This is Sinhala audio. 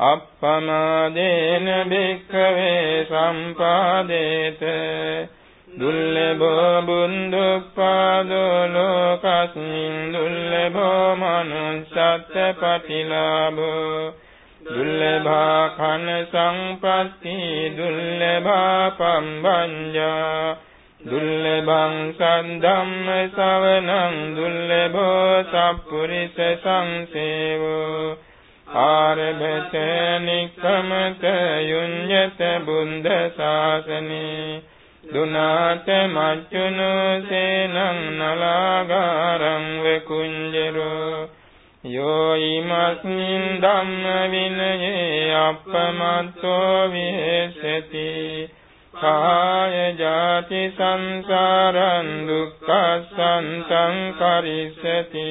අප්පමාදේන භික්ඛවේ සම්පාදේත දුල්ලභෝ බුන්දුප්පාදෝ ලෝකස්මින් දුල්ලභෝ මනුස්සත් පටිලාභෝ දුල්ලභා කන සංපත්ති දුල්ලභා පම්බංජා දුල්ලභං සද්ධම්ම ශවනං දුල්ලභෝ සප්පුරිස සංසේවෝ ආරභත නික්කමත යුඤ්ඤත බුද්ධ ශාසනේ දුනාත මච්චුනු සේනං නලාගාරං වකුඤ්ජරෝ යෝ ීමස්මින් ධම්ම විනයේ අප්පමත්තෝ විහෙසති කාය ජාති සංසාරං දුක්ඛ සන්තං කරිස්සති